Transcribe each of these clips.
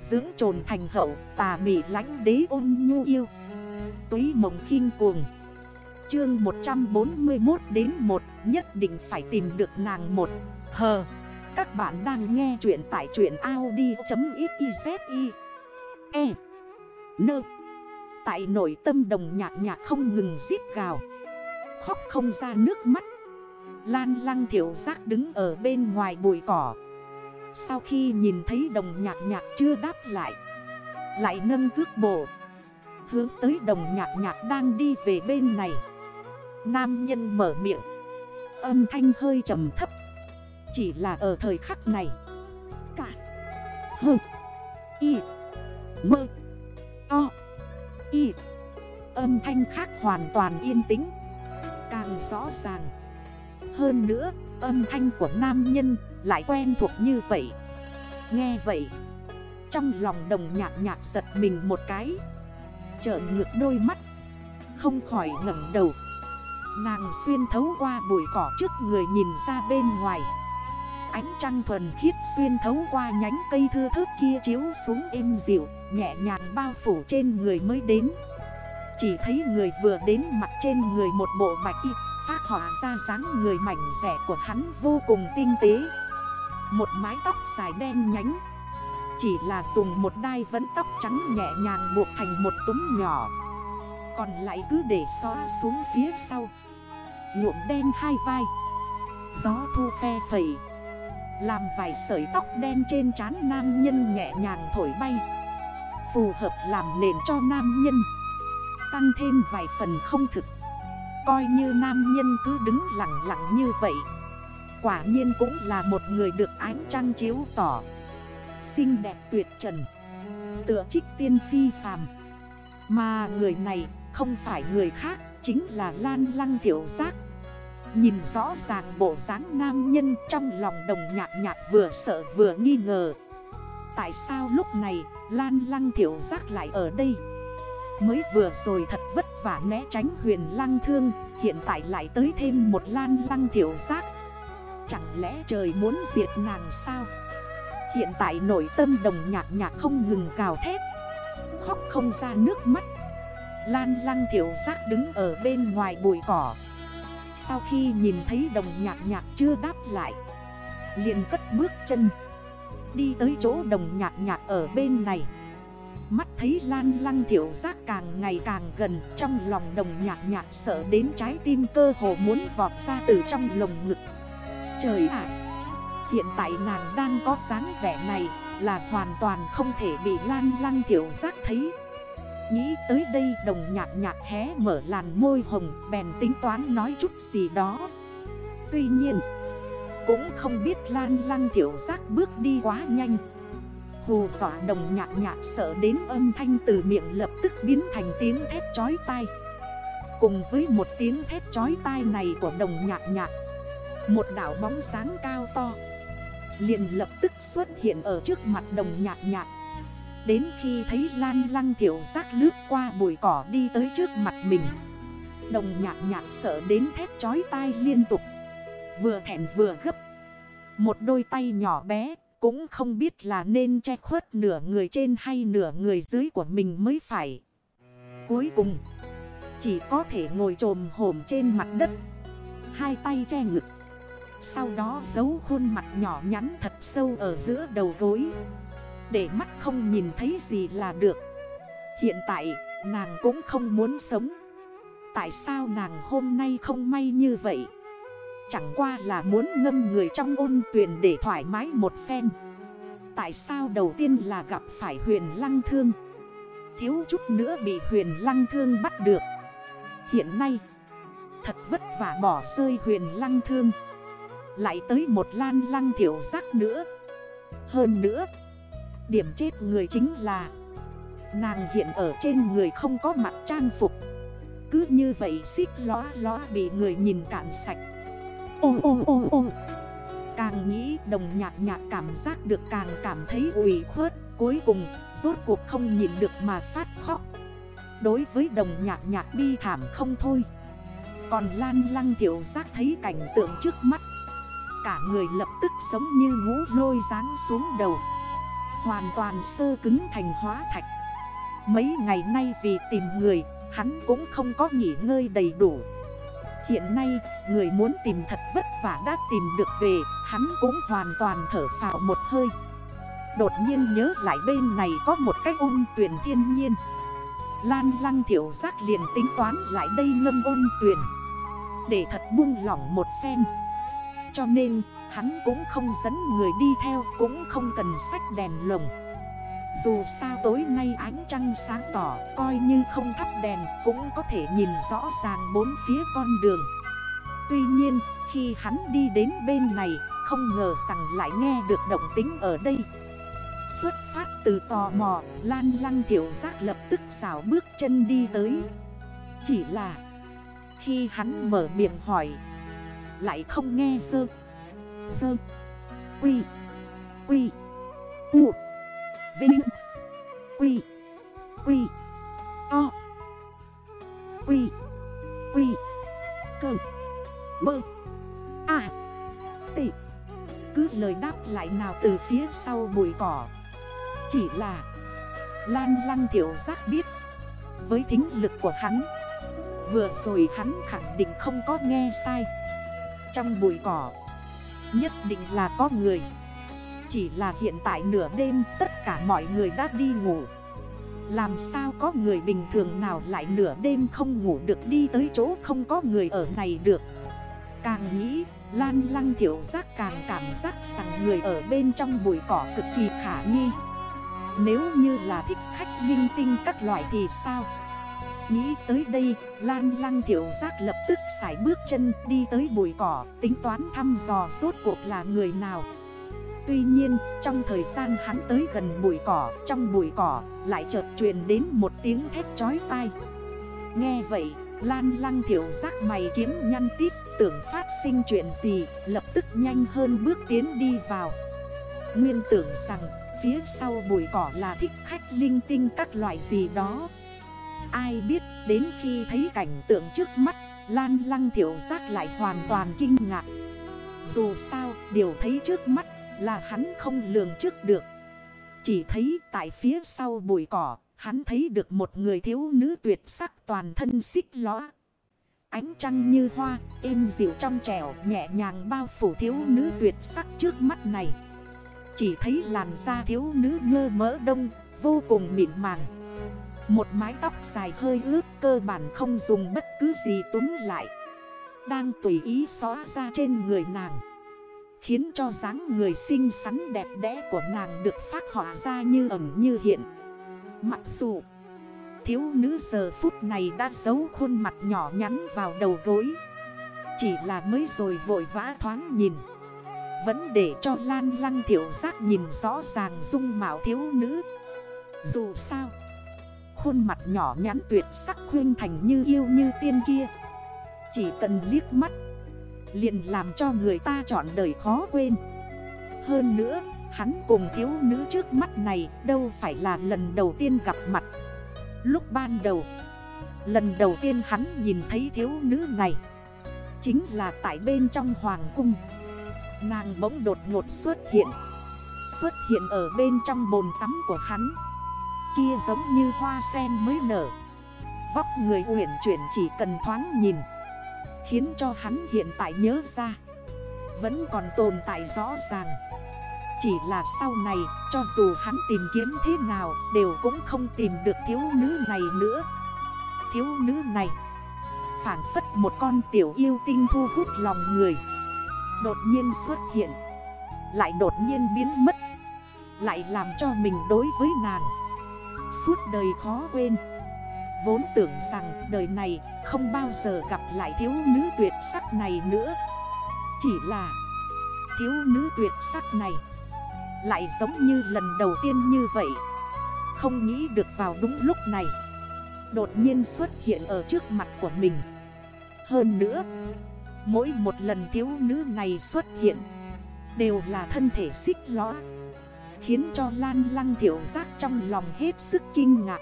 Dưỡng trồn thành hậu, tà mị lánh đế ôn nhu yêu. Túy mộng khinh cuồng. Chương 141 đến 1 Nhất định phải tìm được nàng một. Hờ Các bạn đang nghe chuyện tại chuyện Audi.xyz E. Nơ Tại nội tâm đồng nhạc nhạc không ngừng giết gào. Khóc không ra nước mắt. Lan lăng thiểu giác đứng ở bên ngoài bụi cỏ. Sau khi nhìn thấy đồng nhạc nhạc chưa đáp lại Lại nâng cước bộ, Hướng tới đồng nhạc nhạc đang đi về bên này. Nam nhân mở miệng, Âm thanh hơi trầm thấp, Chỉ là ở thời khắc này. Cả Hơ Y, Mơ To Y, Âm thanh khác hoàn toàn yên tĩnh, Càng rõ ràng. Hơn nữa, âm thanh của nam nhân lại quen thuộc như vậy. Nghe vậy, Trong lòng đồng nhạc nhạc giật mình một cái. Trợn ngược đôi mắt, Không khỏi ngẩng đầu. Nàng xuyên thấu qua bụi cỏ trước người nhìn ra bên ngoài. Ánh trăng thuần khiết xuyên thấu qua nhánh cây thư thớt kia chiếu xuống êm dịu, Nhẹ nhàng bao phủ trên người mới đến. Chỉ thấy người vừa đến mặt trên người một bộ bạch y, Phát họa ra dáng người mảnh rẻ của hắn vô cùng tinh tế. Một mái tóc dài đen nhánh. Chỉ là dùng một đai vẫn tóc trắng nhẹ nhàng buộc thành một túm nhỏ. Còn lại cứ để xóa xuống phía sau. Nhuộm đen hai vai. Gió thu phe phẩy. Làm vài sợi tóc đen trên trán nam nhân nhẹ nhàng thổi bay. Phù hợp làm nền cho nam nhân. Tăng thêm vài phần không thực. Coi như nam nhân cứ đứng lặng lặng như vậy. Quả nhiên cũng là một người được ánh trăng chiếu tỏ. Xinh đẹp tuyệt trần, Tựa trích tiên phi phàm. Mà người này không phải người khác, Chính là Lan Lăng Thiểu Giác. Nhìn rõ ràng bộ dáng nam nhân trong lòng đồng nhạc nhạc vừa sợ vừa nghi ngờ. Tại sao lúc này Lan Lăng Thiểu Giác lại ở đây? Mới vừa rồi thật vất vả né tránh huyền lăng thương, Hiện tại lại tới thêm một Lan Lăng Thiểu Giác. Chẳng lẽ trời muốn diệt nàng sao? Hiện tại nội tâm đồng nhạc nhạc không ngừng gào thét. Khóc không ra nước mắt. Lan lăng thiểu giác đứng ở bên ngoài bụi cỏ. Sau khi nhìn thấy đồng nhạc nhạc chưa đáp lại, liền cất bước chân. Đi tới chỗ đồng nhạc nhạc ở bên này. Mắt thấy lan lăng thiểu giác càng ngày càng gần, Trong lòng đồng nhạc nhạc sợ đến trái tim cơ hồ muốn vọt ra từ trong lồng ngực. Trời. Ạ Hiện tại nàng đang có dáng vẻ này Là hoàn toàn không thể bị lan lăng thiểu giác thấy. Nghĩ tới đây đồng nhạc nhạc hé mở làn môi hồng, Bèn tính toán nói chút gì đó. Tuy nhiên, Cũng không biết lan lăng thiểu giác bước đi quá nhanh. Hù dọa đồng nhạc nhạc sợ đến âm thanh từ miệng lập tức biến thành tiếng thét chói tai. Cùng với một tiếng thét chói tai này của đồng nhạc nhạc một đảo bóng sáng cao to. Liền lập tức xuất hiện ở trước mặt đồng nhạt nhạt Đến khi thấy lan lăng thiểu giác lướt qua bụi cỏ đi tới trước mặt mình, Đồng nhạc nhạc sợ đến thét chói tai liên tục. Vừa thẹn vừa gấp. Một đôi tay nhỏ bé Cũng không biết là nên che khuất nửa người trên hay nửa người dưới của mình mới phải. Cuối cùng, Chỉ có thể ngồi trồm hổm trên mặt đất, Hai tay che ngực. Sau đó giấu khuôn mặt nhỏ nhắn thật sâu ở giữa đầu gối. Để mắt không nhìn thấy gì là được. Hiện tại, nàng cũng không muốn sống. Tại sao nàng hôm nay không may như vậy? Chẳng qua là muốn ngâm người trong ôn tuyển để thoải mái một phen. Tại sao đầu tiên là gặp phải huyền lăng thương? Thiếu chút nữa bị huyền lăng thương bắt được. Hiện nay, Thật vất vả bỏ rơi huyền lăng thương. Lại tới một lan lăng thiểu giác nữa. Hơn nữa, Điểm chết người chính là, Nàng hiện ở trên người không có mặt trang phục. Cứ như vậy xích lóa lóa bị người nhìn cạn sạch. Ô ô ô ô. Càng nghĩ đồng nhạc nhạc cảm giác được càng cảm thấy ủy khuất. Cuối cùng, rốt cuộc không nhìn được mà phát khóc. Đối với đồng nhạc nhạc bi thảm không thôi. Còn lan lăng tiểu giác thấy cảnh tượng trước mắt Cả người lập tức sống như ngũ lôi ráng xuống đầu. Hoàn toàn sơ cứng thành hóa thạch. Mấy ngày nay vì tìm người, Hắn cũng không có nghỉ ngơi đầy đủ. Hiện nay, người muốn tìm thật vất vả đã tìm được về, Hắn cũng hoàn toàn thở phào một hơi. Đột nhiên nhớ lại bên này có một cái ôn tuyển thiên nhiên. Lan lăng thiểu giác liền tính toán lại đây ngâm ôn tuyển. Để thật buông lỏng một phen. Cho nên, hắn cũng không dẫn người đi theo, Cũng không cần sách đèn lồng. Dù sao tối nay ánh trăng sáng tỏ, Coi như không thắp đèn, Cũng có thể nhìn rõ ràng bốn phía con đường. Tuy nhiên, khi hắn đi đến bên này, Không ngờ rằng lại nghe được động tính ở đây. Xuất phát từ tò mò, Lan lăng thiểu giác lập tức xảo bước chân đi tới. Chỉ là, Khi hắn mở miệng hỏi lại không nghe sơ. Sơ. Quy. Quy. U. Vinh. Quy. Quy. To Quy. Quy. Cơ. Mơ. À Tị. Cứ lời đáp lại nào từ phía sau bụi cỏ. Chỉ là Lan lăng thiểu giác biết Với thính lực của hắn, Vừa rồi hắn khẳng định không có nghe sai. Trong bụi cỏ. Nhất định là có người. Chỉ là hiện tại nửa đêm, tất cả mọi người đã đi ngủ. Làm sao có người bình thường nào lại nửa đêm không ngủ được đi tới chỗ không có người ở này được? Càng nghĩ, Lan lăng thiểu giác càng cảm giác rằng người ở bên trong bụi cỏ cực kỳ khả nghi. Nếu như là thích khách linh tinh các loại thì sao? Nghĩ tới đây, Lan lăng thiểu giác lập tức sải bước chân đi tới bụi cỏ, Tính toán thăm dò rốt cuộc là người nào. Tuy nhiên, trong thời gian hắn tới gần bụi cỏ, Trong bụi cỏ lại chợt truyền đến một tiếng thét chói tai. Nghe vậy, Lan lăng thiểu giác mày kiếm nhăn tít, Tưởng phát sinh chuyện gì, Lập tức nhanh hơn bước tiến đi vào. Nguyên tưởng rằng, Phía sau bụi cỏ là thích khách linh tinh các loại gì đó. Ai biết đến khi thấy cảnh tượng trước mắt Lan lăng thiểu giác lại hoàn toàn kinh ngạc Dù sao điều thấy trước mắt là hắn không lường trước được Chỉ thấy tại phía sau bụi cỏ Hắn thấy được một người thiếu nữ tuyệt sắc toàn thân xích lõa Ánh trăng như hoa, êm dịu trong trẻo, nhẹ nhàng bao phủ thiếu nữ tuyệt sắc trước mắt này. Chỉ thấy làn da thiếu nữ ngơ mỡ đông, vô cùng mịn màng. Một mái tóc dài hơi ướt, cơ bản không dùng bất cứ gì túm lại. Đang tùy ý xóa ra trên người nàng. Khiến cho dáng người xinh xắn đẹp đẽ của nàng được phát họa ra như ẩn như hiện. Mặc dù, thiếu nữ giờ phút này đã giấu khuôn mặt nhỏ nhắn vào đầu gối Chỉ là mới rồi vội vã thoáng nhìn Vẫn để cho lan lăng thiểu giác nhìn rõ ràng dung mạo thiếu nữ Dù sao Khuôn mặt nhỏ nhắn tuyệt sắc khuyên thành như yêu như tiên kia. Chỉ cần liếc mắt, liền làm cho người ta chọn đời khó quên. Hơn nữa, Hắn cùng thiếu nữ trước mắt này đâu phải là lần đầu tiên gặp mặt. Lúc ban đầu, Lần đầu tiên hắn nhìn thấy thiếu nữ này Chính là tại bên trong hoàng cung. Nàng bỗng đột ngột xuất hiện Xuất hiện ở bên trong bồn tắm của hắn. Kia giống như hoa sen mới nở. Vóc người uyển chuyển chỉ cần thoáng nhìn, Khiến cho hắn hiện tại nhớ ra. Vẫn còn tồn tại rõ ràng. Chỉ là sau này, cho dù hắn tìm kiếm thế nào, Đều cũng không tìm được thiếu nữ này nữa. Thiếu nữ này, Phản phất một con tiểu yêu tinh thu hút lòng người. Đột nhiên xuất hiện, Lại đột nhiên biến mất, Lại làm cho mình đối với nàng. Suốt đời khó quên. Vốn tưởng rằng đời này không bao giờ gặp lại thiếu nữ tuyệt sắc này nữa. Chỉ là thiếu nữ tuyệt sắc này lại giống như lần đầu tiên như vậy. Không nghĩ được vào đúng lúc này, Đột nhiên xuất hiện ở trước mặt của mình. Hơn nữa, Mỗi một lần thiếu nữ này xuất hiện Đều là thân thể xích lõa. Khiến cho Lan Lăng thiểu giác trong lòng hết sức kinh ngạc.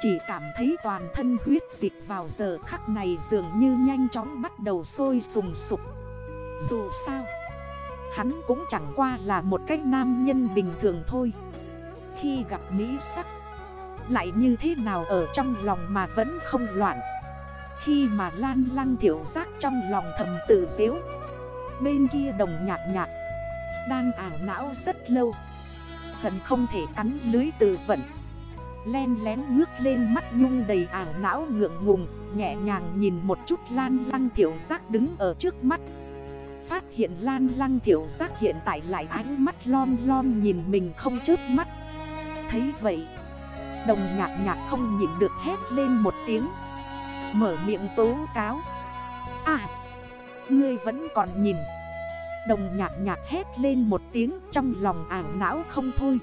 Chỉ cảm thấy toàn thân huyết dịch vào giờ khắc này dường như nhanh chóng bắt đầu sôi sùng sục. Dù sao, Hắn cũng chẳng qua là một cái nam nhân bình thường thôi. Khi gặp mỹ sắc, Lại như thế nào ở trong lòng mà vẫn không loạn. Khi mà lan lăng thiểu giác trong lòng thầm tự dễu Bên kia đồng nhạc nhạc, Đang ảo não rất lâu. Hận không thể cắn lưới từ vận. Len lén ngước lên mắt nhung đầy ảo não ngượng ngùng, Nhẹ nhàng nhìn một chút lan lăng thiểu giác đứng ở trước mắt. Phát hiện lan lăng thiểu giác hiện tại lại ánh mắt lon lon nhìn mình không chớp mắt. Thấy vậy, Đồng nhạc nhạc không nhìn được hét lên một tiếng. Mở miệng tố cáo. À Ngươi vẫn còn nhìn. Đồng nhạc nhạc hét lên một tiếng trong lòng ảo não không thôi.